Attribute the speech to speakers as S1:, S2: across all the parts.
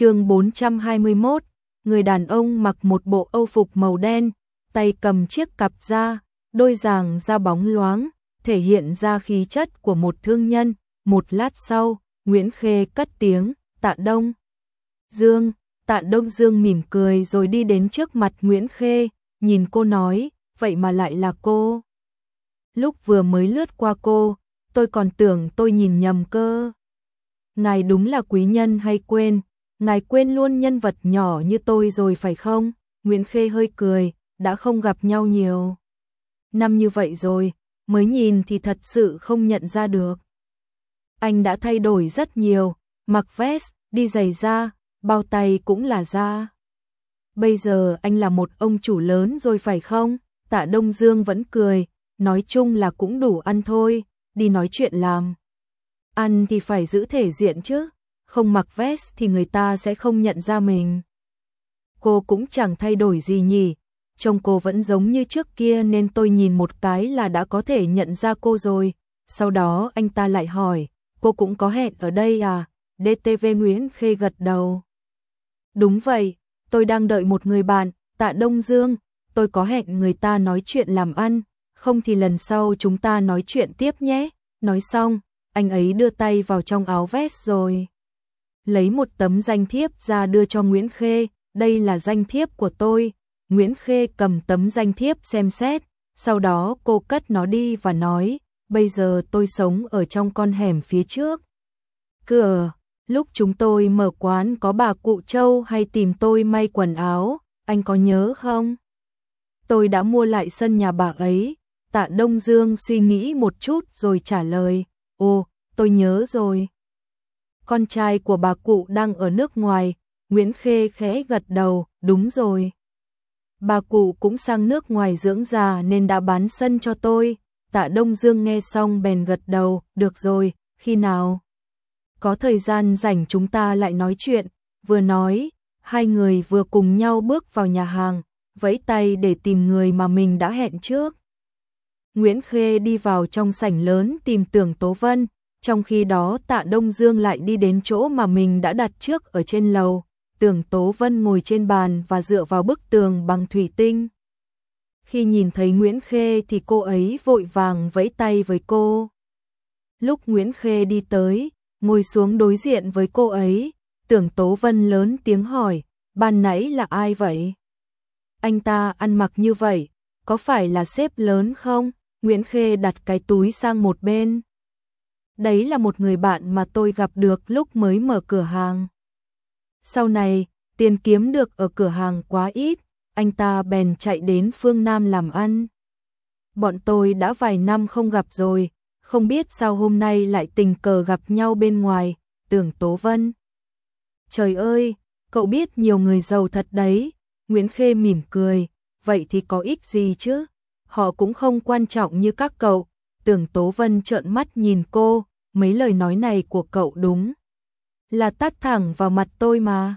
S1: chương 421, người đàn ông mặc một bộ âu phục màu đen, tay cầm chiếc cặp da, đôi giàng da bóng loáng, thể hiện ra khí chất của một thương nhân. Một lát sau, Nguyễn Khê cất tiếng, tạ đông. Dương, tạ đông Dương mỉm cười rồi đi đến trước mặt Nguyễn Khê, nhìn cô nói, vậy mà lại là cô. Lúc vừa mới lướt qua cô, tôi còn tưởng tôi nhìn nhầm cơ. Ngài đúng là quý nhân hay quên, ngài quên luôn nhân vật nhỏ như tôi rồi phải không? Nguyễn Khê hơi cười, đã không gặp nhau nhiều. Năm như vậy rồi, mới nhìn thì thật sự không nhận ra được. Anh đã thay đổi rất nhiều, mặc vest, đi giày da, bao tay cũng là da. Bây giờ anh là một ông chủ lớn rồi phải không? Tạ Đông Dương vẫn cười, nói chung là cũng đủ ăn thôi, đi nói chuyện làm. Ăn thì phải giữ thể diện chứ, không mặc vest thì người ta sẽ không nhận ra mình. Cô cũng chẳng thay đổi gì nhỉ, trông cô vẫn giống như trước kia nên tôi nhìn một cái là đã có thể nhận ra cô rồi. Sau đó anh ta lại hỏi, cô cũng có hẹn ở đây à? DTV Nguyễn Khê gật đầu. Đúng vậy, tôi đang đợi một người bạn, tạ Đông Dương, tôi có hẹn người ta nói chuyện làm ăn, không thì lần sau chúng ta nói chuyện tiếp nhé. Nói xong, anh ấy đưa tay vào trong áo vest rồi. Lấy một tấm danh thiếp ra đưa cho Nguyễn Khê, đây là danh thiếp của tôi. Nguyễn Khê cầm tấm danh thiếp xem xét, sau đó cô cất nó đi và nói, bây giờ tôi sống ở trong con hẻm phía trước. Cửa, lúc chúng tôi mở quán có bà cụ Châu hay tìm tôi may quần áo, anh có nhớ không? Tôi đã mua lại sân nhà bà ấy, tạ Đông Dương suy nghĩ một chút rồi trả lời, ồ, tôi nhớ rồi. Con trai của bà cụ đang ở nước ngoài, Nguyễn Khê khẽ gật đầu, đúng rồi. Bà cụ cũng sang nước ngoài dưỡng già nên đã bán sân cho tôi. Tạ Đông Dương nghe xong bèn gật đầu, được rồi, khi nào? Có thời gian rảnh chúng ta lại nói chuyện, vừa nói, hai người vừa cùng nhau bước vào nhà hàng, vẫy tay để tìm người mà mình đã hẹn trước. Nguyễn Khê đi vào trong sảnh lớn tìm tưởng Tố Vân, trong khi đó Tạ Đông Dương lại đi đến chỗ mà mình đã đặt trước ở trên lầu, tưởng Tố Vân ngồi trên bàn và dựa vào bức tường bằng thủy tinh. Khi nhìn thấy Nguyễn Khê thì cô ấy vội vàng vẫy tay với cô. Lúc Nguyễn Khê đi tới, ngồi xuống đối diện với cô ấy, tưởng Tố Vân lớn tiếng hỏi, ban nãy là ai vậy? Anh ta ăn mặc như vậy, có phải là sếp lớn không? Nguyễn Khê đặt cái túi sang một bên. Đấy là một người bạn mà tôi gặp được lúc mới mở cửa hàng. Sau này, tiền kiếm được ở cửa hàng quá ít, anh ta bèn chạy đến phương Nam làm ăn. Bọn tôi đã vài năm không gặp rồi, không biết sao hôm nay lại tình cờ gặp nhau bên ngoài, tưởng Tố Vân. Trời ơi, cậu biết nhiều người giàu thật đấy, Nguyễn Khê mỉm cười, vậy thì có ích gì chứ? Họ cũng không quan trọng như các cậu. Tưởng Tố Vân trợn mắt nhìn cô, mấy lời nói này của cậu đúng. Là tát thẳng vào mặt tôi mà.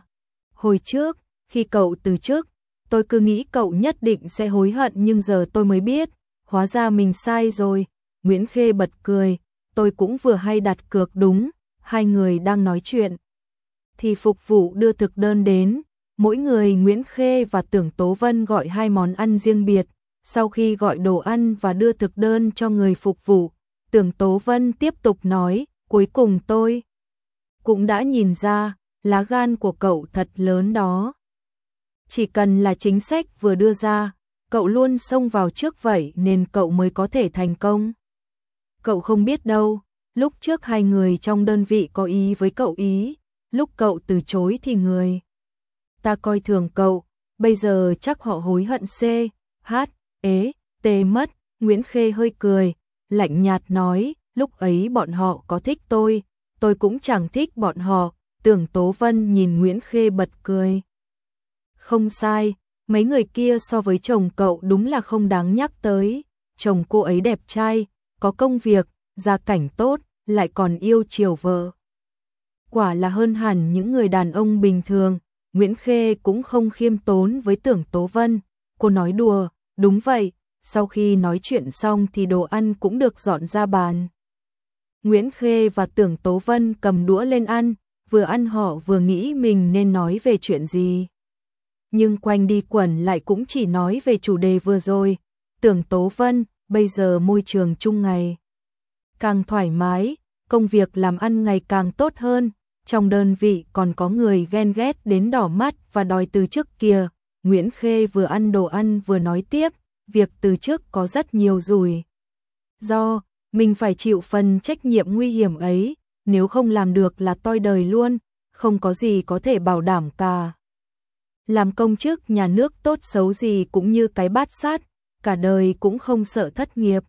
S1: Hồi trước, khi cậu từ trước, tôi cứ nghĩ cậu nhất định sẽ hối hận nhưng giờ tôi mới biết, hóa ra mình sai rồi. Nguyễn Khê bật cười, tôi cũng vừa hay đặt cược đúng, hai người đang nói chuyện. Thì phục vụ đưa thực đơn đến, mỗi người Nguyễn Khê và Tưởng Tố Vân gọi hai món ăn riêng biệt, sau khi gọi đồ ăn và đưa thực đơn cho người phục vụ, Tưởng Tố Vân tiếp tục nói, cuối cùng tôi cũng đã nhìn ra, lá gan của cậu thật lớn đó. Chỉ cần là chính sách vừa đưa ra, cậu luôn xông vào trước vậy nên cậu mới có thể thành công. Cậu không biết đâu, lúc trước hai người trong đơn vị có ý với cậu ý, lúc cậu từ chối thì người. Ta coi thường cậu, bây giờ chắc họ hối hận C, H, ế, T mất, Nguyễn Khê hơi cười, lạnh nhạt nói, lúc ấy bọn họ có thích tôi, tôi cũng chẳng thích bọn họ, tưởng Tố Vân nhìn Nguyễn Khê bật cười. Không sai, mấy người kia so với chồng cậu đúng là không đáng nhắc tới, chồng cô ấy đẹp trai, có công việc, gia cảnh tốt, lại còn yêu chiều vợ. Quả là hơn hẳn những người đàn ông bình thường, Nguyễn Khê cũng không khiêm tốn với tưởng Tố Vân, cô nói đùa, Đúng vậy, sau khi nói chuyện xong thì đồ ăn cũng được dọn ra bàn. Nguyễn Khê và Tưởng Tố Vân cầm đũa lên ăn, vừa ăn họ vừa nghĩ mình nên nói về chuyện gì. Nhưng quanh đi quẩn lại cũng chỉ nói về chủ đề vừa rồi, tưởng Tố Vân, bây giờ môi trường chung ngày càng thoải mái, công việc làm ăn ngày càng tốt hơn, trong đơn vị còn có người ghen ghét đến đỏ mắt và đòi từ trước kia. Nguyễn Khê vừa ăn đồ ăn vừa nói tiếp, việc từ trước có rất nhiều rủi. Do, mình phải chịu phần trách nhiệm nguy hiểm ấy, nếu không làm được là toi đời luôn, không có gì có thể bảo đảm cả. Làm công chức nhà nước tốt xấu gì cũng như cái bát sát, cả đời cũng không sợ thất nghiệp.